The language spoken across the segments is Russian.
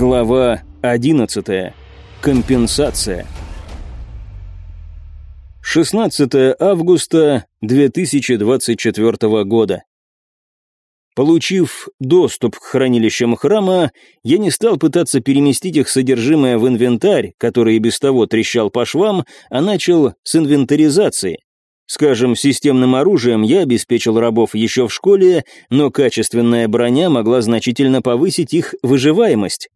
Глава 11. Компенсация. 16 августа 2024 года. Получив доступ к хранилищам храма, я не стал пытаться переместить их содержимое в инвентарь, который и без того трещал по швам, а начал с инвентаризации. Скажем, системным оружием я обеспечил рабов еще в школе, но качественная броня могла значительно повысить их выживаемость.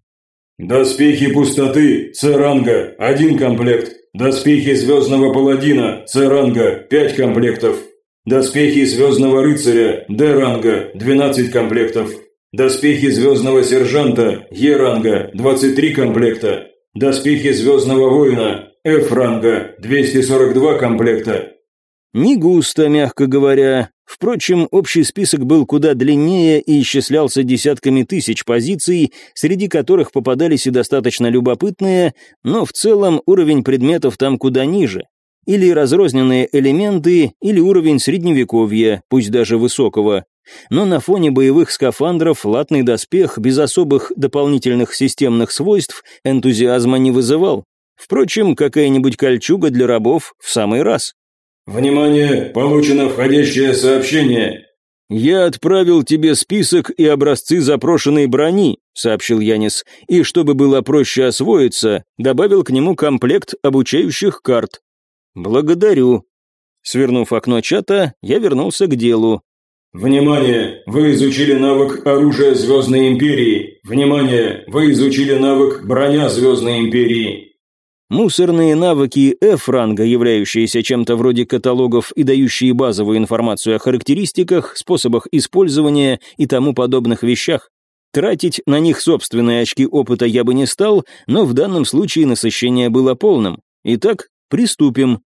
Доспехи пустоты, С-ранга, один комплект. Доспехи звездного паладина, С-ранга, пять комплектов. Доспехи звездного рыцаря, Д-ранга, 12 комплектов. Доспехи звездного сержанта, Е-ранга, 23 комплекта. Доспехи звездного воина, F-ранга, 242 комплекта. Не густо, мягко говоря. Впрочем, общий список был куда длиннее и исчислялся десятками тысяч позиций, среди которых попадались и достаточно любопытные, но в целом уровень предметов там куда ниже. Или разрозненные элементы, или уровень средневековья, пусть даже высокого. Но на фоне боевых скафандров латный доспех без особых дополнительных системных свойств энтузиазма не вызывал. Впрочем, какая-нибудь кольчуга для рабов в самый раз. «Внимание! Получено входящее сообщение!» «Я отправил тебе список и образцы запрошенной брони», — сообщил Янис, «и чтобы было проще освоиться, добавил к нему комплект обучающих карт». «Благодарю». Свернув окно чата, я вернулся к делу. «Внимание! Вы изучили навык оружия Звездной Империи! Внимание! Вы изучили навык броня Звездной Империи!» Мусорные навыки F-ранга, являющиеся чем-то вроде каталогов и дающие базовую информацию о характеристиках, способах использования и тому подобных вещах. Тратить на них собственные очки опыта я бы не стал, но в данном случае насыщение было полным. Итак, приступим.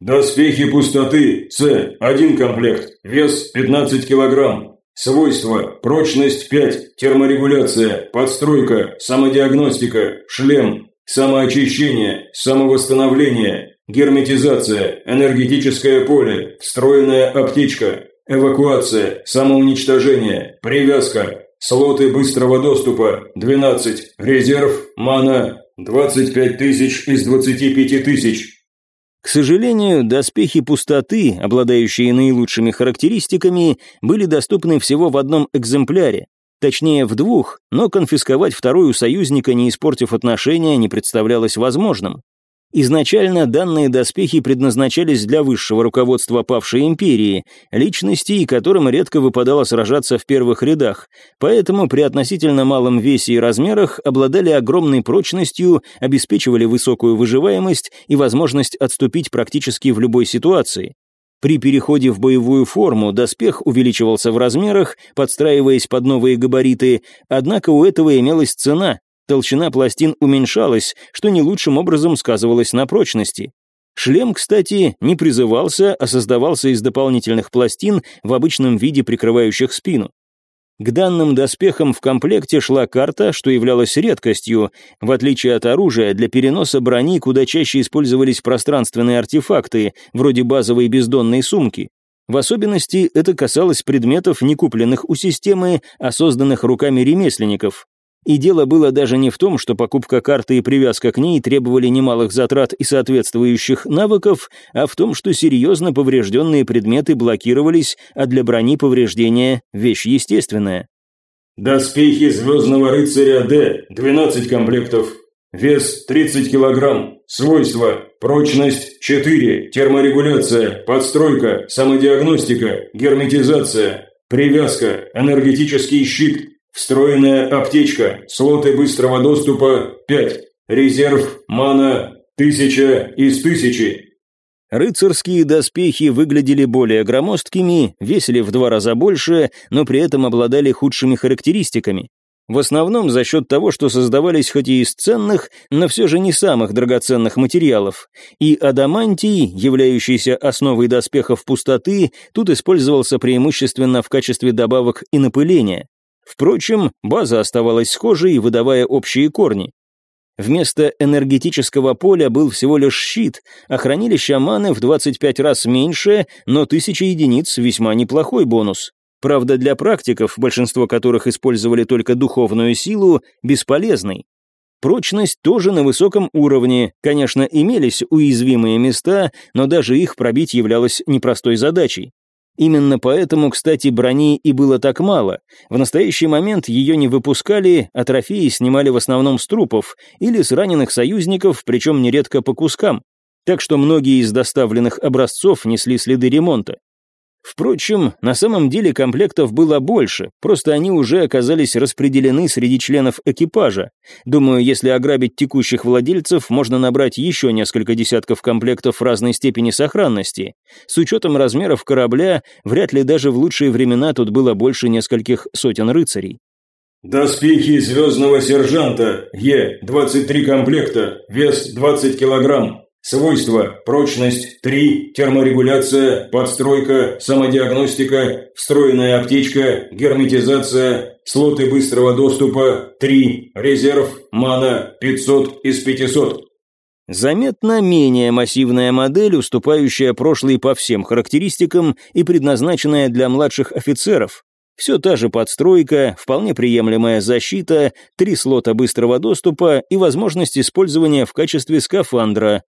Доспехи пустоты, С, один комплект, вес 15 килограмм. Свойства, прочность 5, терморегуляция, подстройка, самодиагностика, шлем, Самоочищение, самовосстановление, герметизация, энергетическое поле, встроенная аптечка, эвакуация, самоуничтожение, привязка, слоты быстрого доступа 12, резерв, мана 25 тысяч из 25 тысяч. К сожалению, доспехи пустоты, обладающие наилучшими характеристиками, были доступны всего в одном экземпляре, Точнее, в двух, но конфисковать второй у союзника, не испортив отношения, не представлялось возможным. Изначально данные доспехи предназначались для высшего руководства павшей империи, личностей, которым редко выпадало сражаться в первых рядах, поэтому при относительно малом весе и размерах обладали огромной прочностью, обеспечивали высокую выживаемость и возможность отступить практически в любой ситуации. При переходе в боевую форму доспех увеличивался в размерах, подстраиваясь под новые габариты, однако у этого имелась цена. Толщина пластин уменьшалась, что не лучшим образом сказывалось на прочности. Шлем, кстати, не призывался, а создавался из дополнительных пластин в обычном виде, прикрывающих спину. К данным доспехам в комплекте шла карта, что являлось редкостью. В отличие от оружия, для переноса брони куда чаще использовались пространственные артефакты, вроде базовой бездонной сумки. В особенности это касалось предметов, не купленных у системы, а созданных руками ремесленников. И дело было даже не в том, что покупка карты и привязка к ней требовали немалых затрат и соответствующих навыков, а в том, что серьезно поврежденные предметы блокировались, а для брони повреждения – вещь естественная. Доспехи Звездного Рыцаря Д, 12 комплектов. Вес 30 килограмм. Свойства. Прочность 4. Терморегуляция. Подстройка. Самодиагностика. Герметизация. Привязка. Энергетический щит. Встроенная аптечка, слоты быстрого доступа 5, резерв, мана 1000 из 1000. Рыцарские доспехи выглядели более громоздкими, весили в два раза больше, но при этом обладали худшими характеристиками. В основном за счет того, что создавались хоть и из ценных, но все же не самых драгоценных материалов. И адамантий, являющийся основой доспехов пустоты, тут использовался преимущественно в качестве добавок и напыления. Впрочем, база оставалась схожей, выдавая общие корни. Вместо энергетического поля был всего лишь щит, а хранилище маны в 25 раз меньше, но тысяча единиц весьма неплохой бонус. Правда, для практиков, большинство которых использовали только духовную силу, бесполезный. Прочность тоже на высоком уровне. Конечно, имелись уязвимые места, но даже их пробить являлось непростой задачей. Именно поэтому, кстати, брони и было так мало. В настоящий момент ее не выпускали, а трофеи снимали в основном с трупов или с раненых союзников, причем нередко по кускам. Так что многие из доставленных образцов несли следы ремонта. Впрочем, на самом деле комплектов было больше, просто они уже оказались распределены среди членов экипажа. Думаю, если ограбить текущих владельцев, можно набрать еще несколько десятков комплектов разной степени сохранности. С учетом размеров корабля, вряд ли даже в лучшие времена тут было больше нескольких сотен рыцарей. Доспехи звездного сержанта Е-23 комплекта, вес 20 килограмм. Свойства. Прочность 3, терморегуляция, подстройка, самодиагностика, встроенная аптечка, герметизация, слоты быстрого доступа 3, резерв, мана 500 из 500. Заметно менее массивная модель, уступающая прошлой по всем характеристикам и предназначенная для младших офицеров. Все та же подстройка, вполне приемлемая защита, три слота быстрого доступа и возможность использования в качестве скафандра,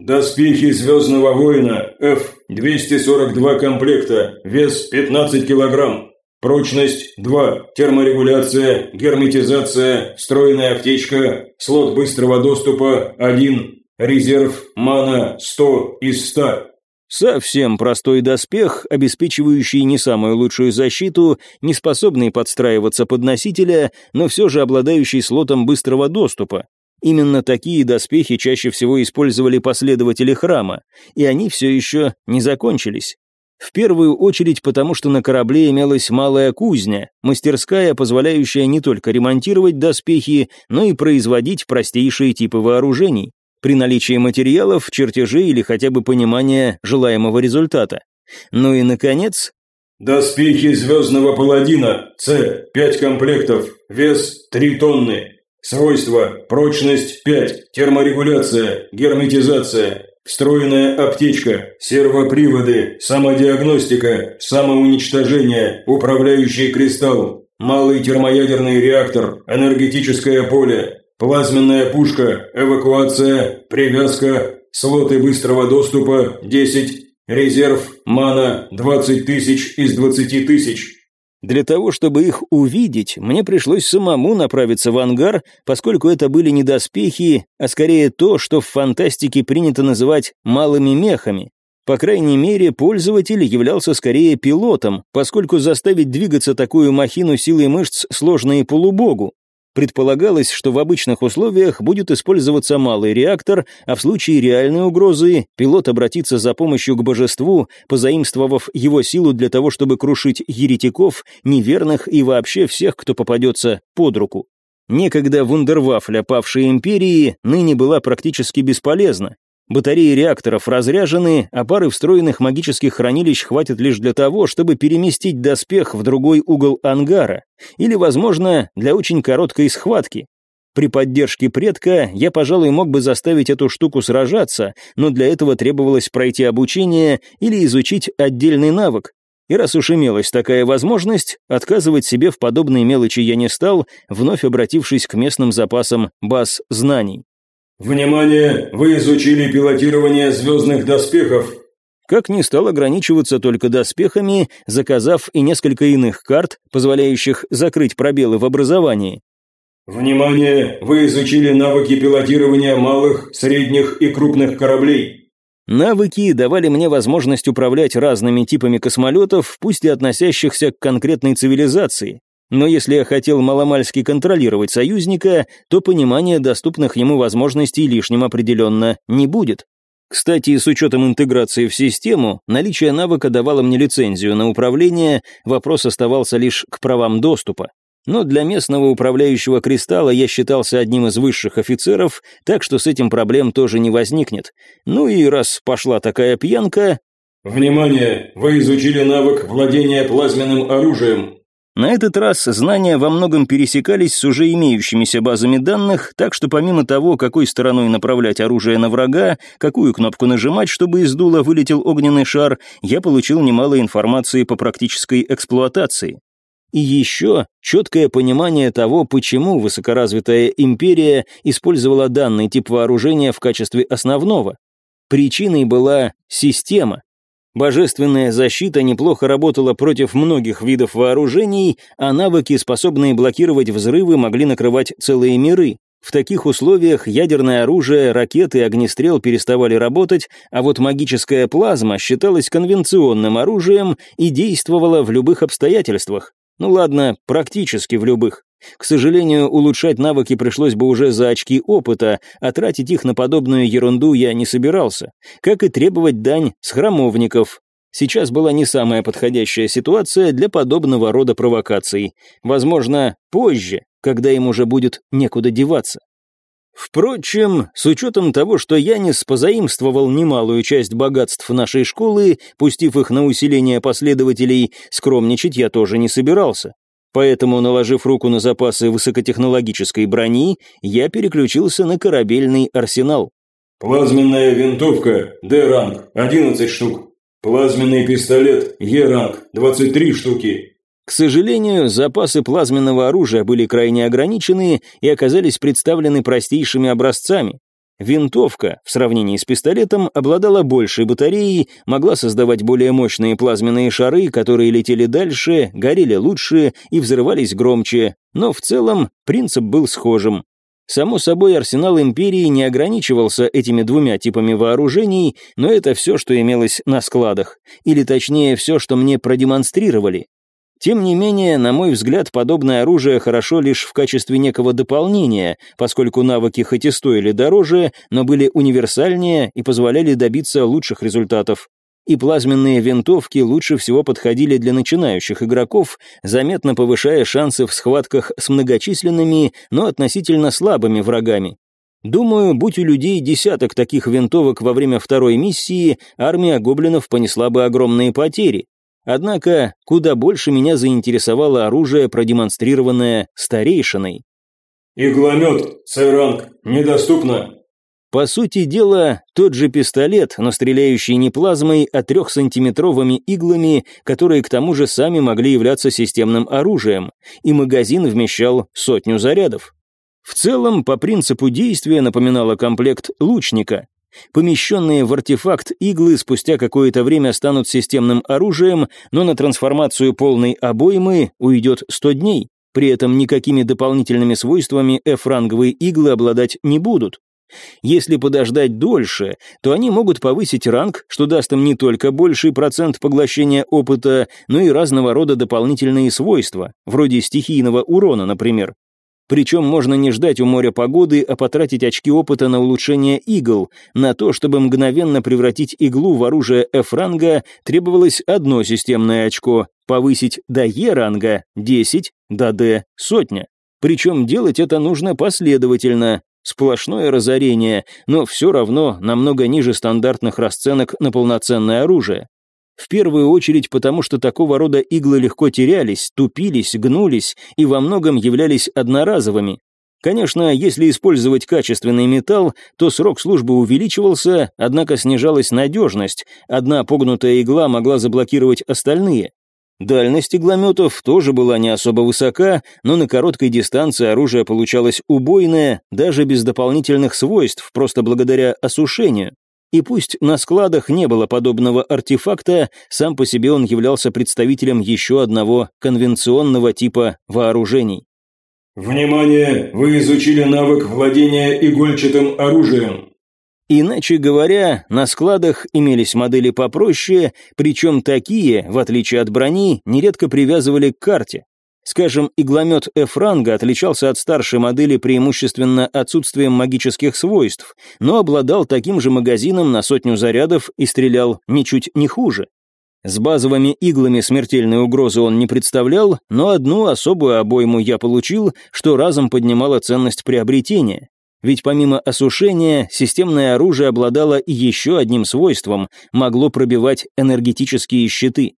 Доспехи Звездного Воина F-242 комплекта, вес 15 килограмм. Прочность 2, терморегуляция, герметизация, встроенная аптечка, слот быстрого доступа 1, резерв, мана 100 из 100. Совсем простой доспех, обеспечивающий не самую лучшую защиту, не способный подстраиваться под носителя, но все же обладающий слотом быстрого доступа. Именно такие доспехи чаще всего использовали последователи храма, и они все еще не закончились. В первую очередь потому, что на корабле имелась малая кузня, мастерская, позволяющая не только ремонтировать доспехи, но и производить простейшие типы вооружений, при наличии материалов, чертежей или хотя бы понимания желаемого результата. Ну и, наконец... Доспехи Звездного Паладина, С, 5 комплектов, вес 3 тонны, Свойства. Прочность 5. Терморегуляция. Герметизация. Встроенная аптечка. Сервоприводы. Самодиагностика. Самоуничтожение. Управляющий кристалл. Малый термоядерный реактор. Энергетическое поле. Плазменная пушка. Эвакуация. Привязка. Слоты быстрого доступа 10. Резерв. Мана 20 тысяч из 20 тысяч. Для того, чтобы их увидеть, мне пришлось самому направиться в ангар, поскольку это были не доспехи, а скорее то, что в фантастике принято называть «малыми мехами». По крайней мере, пользователь являлся скорее пилотом, поскольку заставить двигаться такую махину силой мышц сложно и полубогу. Предполагалось, что в обычных условиях будет использоваться малый реактор, а в случае реальной угрозы пилот обратится за помощью к божеству, позаимствовав его силу для того, чтобы крушить еретиков, неверных и вообще всех, кто попадется под руку. Некогда вундервафля павшей империи ныне была практически бесполезна, Батареи реакторов разряжены, а пары встроенных магических хранилищ хватит лишь для того, чтобы переместить доспех в другой угол ангара, или, возможно, для очень короткой схватки. При поддержке предка я, пожалуй, мог бы заставить эту штуку сражаться, но для этого требовалось пройти обучение или изучить отдельный навык. И раз уж имелась такая возможность, отказывать себе в подобной мелочи я не стал, вновь обратившись к местным запасам баз знаний. «Внимание! Вы изучили пилотирование звездных доспехов!» Как не стал ограничиваться только доспехами, заказав и несколько иных карт, позволяющих закрыть пробелы в образовании. «Внимание! Вы изучили навыки пилотирования малых, средних и крупных кораблей!» Навыки давали мне возможность управлять разными типами космолетов, пусть и относящихся к конкретной цивилизации. Но если я хотел маломальски контролировать союзника, то понимание доступных ему возможностей лишним определенно не будет. Кстати, с учетом интеграции в систему, наличие навыка давало мне лицензию на управление, вопрос оставался лишь к правам доступа. Но для местного управляющего кристалла я считался одним из высших офицеров, так что с этим проблем тоже не возникнет. Ну и раз пошла такая пьянка... «Внимание! Вы изучили навык владения плазменным оружием. На этот раз знания во многом пересекались с уже имеющимися базами данных, так что помимо того, какой стороной направлять оружие на врага, какую кнопку нажимать, чтобы из дула вылетел огненный шар, я получил немало информации по практической эксплуатации. И еще четкое понимание того, почему высокоразвитая империя использовала данный тип вооружения в качестве основного. Причиной была система. Божественная защита неплохо работала против многих видов вооружений, а навыки, способные блокировать взрывы, могли накрывать целые миры. В таких условиях ядерное оружие, ракеты огнестрел переставали работать, а вот магическая плазма считалась конвенционным оружием и действовала в любых обстоятельствах. Ну ладно, практически в любых. К сожалению, улучшать навыки пришлось бы уже за очки опыта, а тратить их на подобную ерунду я не собирался. Как и требовать дань с храмовников. Сейчас была не самая подходящая ситуация для подобного рода провокаций. Возможно, позже, когда им уже будет некуда деваться. Впрочем, с учетом того, что Янис позаимствовал немалую часть богатств нашей школы, пустив их на усиление последователей, скромничать я тоже не собирался. Поэтому, наложив руку на запасы высокотехнологической брони, я переключился на корабельный арсенал. Плазменная винтовка, Д-ранг, 11 штук. Плазменный пистолет, Е-ранг, 23 штуки. К сожалению, запасы плазменного оружия были крайне ограничены и оказались представлены простейшими образцами. Винтовка, в сравнении с пистолетом, обладала большей батареей, могла создавать более мощные плазменные шары, которые летели дальше, горели лучше и взрывались громче, но в целом принцип был схожим. Само собой, арсенал Империи не ограничивался этими двумя типами вооружений, но это все, что имелось на складах, или точнее, все, что мне продемонстрировали. Тем не менее, на мой взгляд, подобное оружие хорошо лишь в качестве некого дополнения, поскольку навыки хоть и стоили дороже, но были универсальнее и позволяли добиться лучших результатов. И плазменные винтовки лучше всего подходили для начинающих игроков, заметно повышая шансы в схватках с многочисленными, но относительно слабыми врагами. Думаю, будь у людей десяток таких винтовок во время второй миссии, армия гоблинов понесла бы огромные потери. Однако куда больше меня заинтересовало оружие, продемонстрированное старейшиной. «Игломет, С-ранг, недоступно». По сути дела, тот же пистолет, но стреляющий не плазмой, а трехсантиметровыми иглами, которые к тому же сами могли являться системным оружием, и магазин вмещал сотню зарядов. В целом, по принципу действия напоминало комплект лучника, Помещенные в артефакт иглы спустя какое-то время станут системным оружием, но на трансформацию полной обоймы уйдет 100 дней. При этом никакими дополнительными свойствами F-ранговые иглы обладать не будут. Если подождать дольше, то они могут повысить ранг, что даст им не только больший процент поглощения опыта, но и разного рода дополнительные свойства, вроде стихийного урона, например. Причем можно не ждать у моря погоды, а потратить очки опыта на улучшение игл. На то, чтобы мгновенно превратить иглу в оружие F-ранга, требовалось одно системное очко, повысить до E-ранга 10, до D – сотня. Причем делать это нужно последовательно, Сплошное разорение, но все равно намного ниже стандартных расценок на полноценное оружие. В первую очередь потому, что такого рода иглы легко терялись, тупились, гнулись и во многом являлись одноразовыми. Конечно, если использовать качественный металл, то срок службы увеличивался, однако снижалась надежность, одна погнутая игла могла заблокировать остальные. Дальность иглометов тоже была не особо высока, но на короткой дистанции оружие получалось убойное, даже без дополнительных свойств, просто благодаря осушению. И пусть на складах не было подобного артефакта, сам по себе он являлся представителем еще одного конвенционного типа вооружений. «Внимание! Вы изучили навык владения игольчатым оружием!» Иначе говоря, на складах имелись модели попроще, причем такие, в отличие от брони, нередко привязывали к карте. Скажем, игломет F-ранга отличался от старшей модели преимущественно отсутствием магических свойств, но обладал таким же магазином на сотню зарядов и стрелял ничуть не хуже. С базовыми иглами смертельной угрозы он не представлял, но одну особую обойму я получил, что разом поднимало ценность приобретения. Ведь помимо осушения, системное оружие обладало еще одним свойством – могло пробивать энергетические щиты.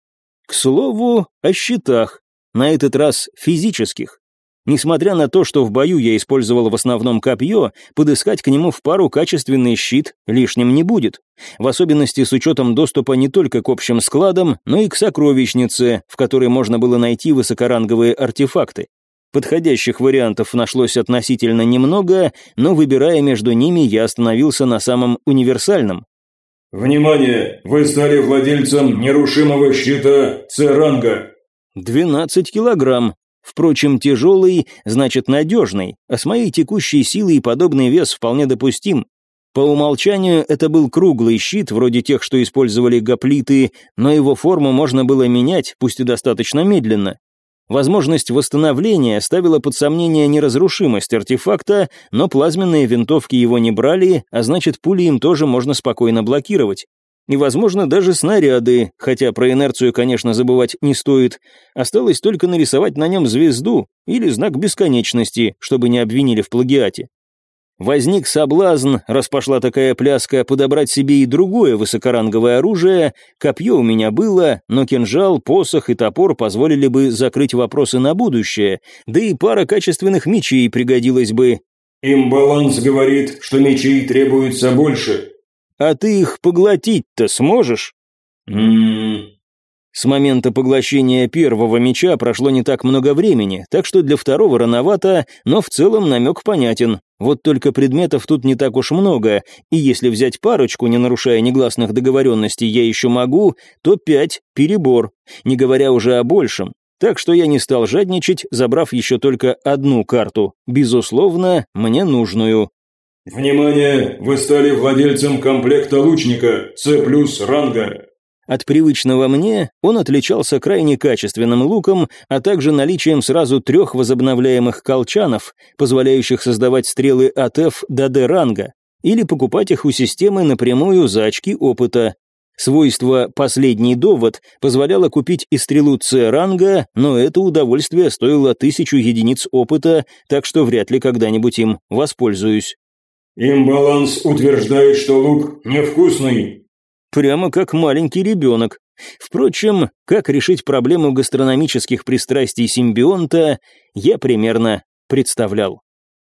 К слову, о щитах на этот раз физических. Несмотря на то, что в бою я использовал в основном копье, подыскать к нему в пару качественный щит лишним не будет. В особенности с учетом доступа не только к общим складам, но и к сокровищнице, в которой можно было найти высокоранговые артефакты. Подходящих вариантов нашлось относительно немного, но выбирая между ними, я остановился на самом универсальном. «Внимание! Вы стали владельцем нерушимого щита С-ранга!» «12 килограмм. Впрочем, тяжелый, значит надежный, а с моей текущей силой подобный вес вполне допустим. По умолчанию это был круглый щит, вроде тех, что использовали гоплиты, но его форму можно было менять, пусть и достаточно медленно. Возможность восстановления ставила под сомнение неразрушимость артефакта, но плазменные винтовки его не брали, а значит пули им тоже можно спокойно блокировать. И, возможно, даже снаряды, хотя про инерцию, конечно, забывать не стоит. Осталось только нарисовать на нем звезду или знак бесконечности, чтобы не обвинили в плагиате. Возник соблазн, раз пошла такая пляска, подобрать себе и другое высокоранговое оружие. Копье у меня было, но кинжал, посох и топор позволили бы закрыть вопросы на будущее, да и пара качественных мечей пригодилась бы. «Имбаланс говорит, что мечей требуется больше». «А ты их поглотить-то сможешь?» «Ммм, с момента поглощения первого меча прошло не так много времени, так что для второго рановато, но в целом намек понятен. Вот только предметов тут не так уж много, и если взять парочку, не нарушая негласных договоренностей, я еще могу, то пять – перебор, не говоря уже о большем. Так что я не стал жадничать, забрав еще только одну карту, безусловно, мне нужную. «Внимание! Вы стали владельцем комплекта лучника С плюс ранга. От привычного мне он отличался крайне качественным луком, а также наличием сразу трех возобновляемых колчанов, позволяющих создавать стрелы от F до D ранга, или покупать их у системы напрямую за очки опыта. Свойство «последний довод» позволяло купить и стрелу С ранга, но это удовольствие стоило тысячу единиц опыта, так что вряд ли когда-нибудь им воспользуюсь. «Имбаланс утверждает, что лук невкусный», Прямо как маленький ребенок. Впрочем, как решить проблему гастрономических пристрастий симбионта, я примерно представлял.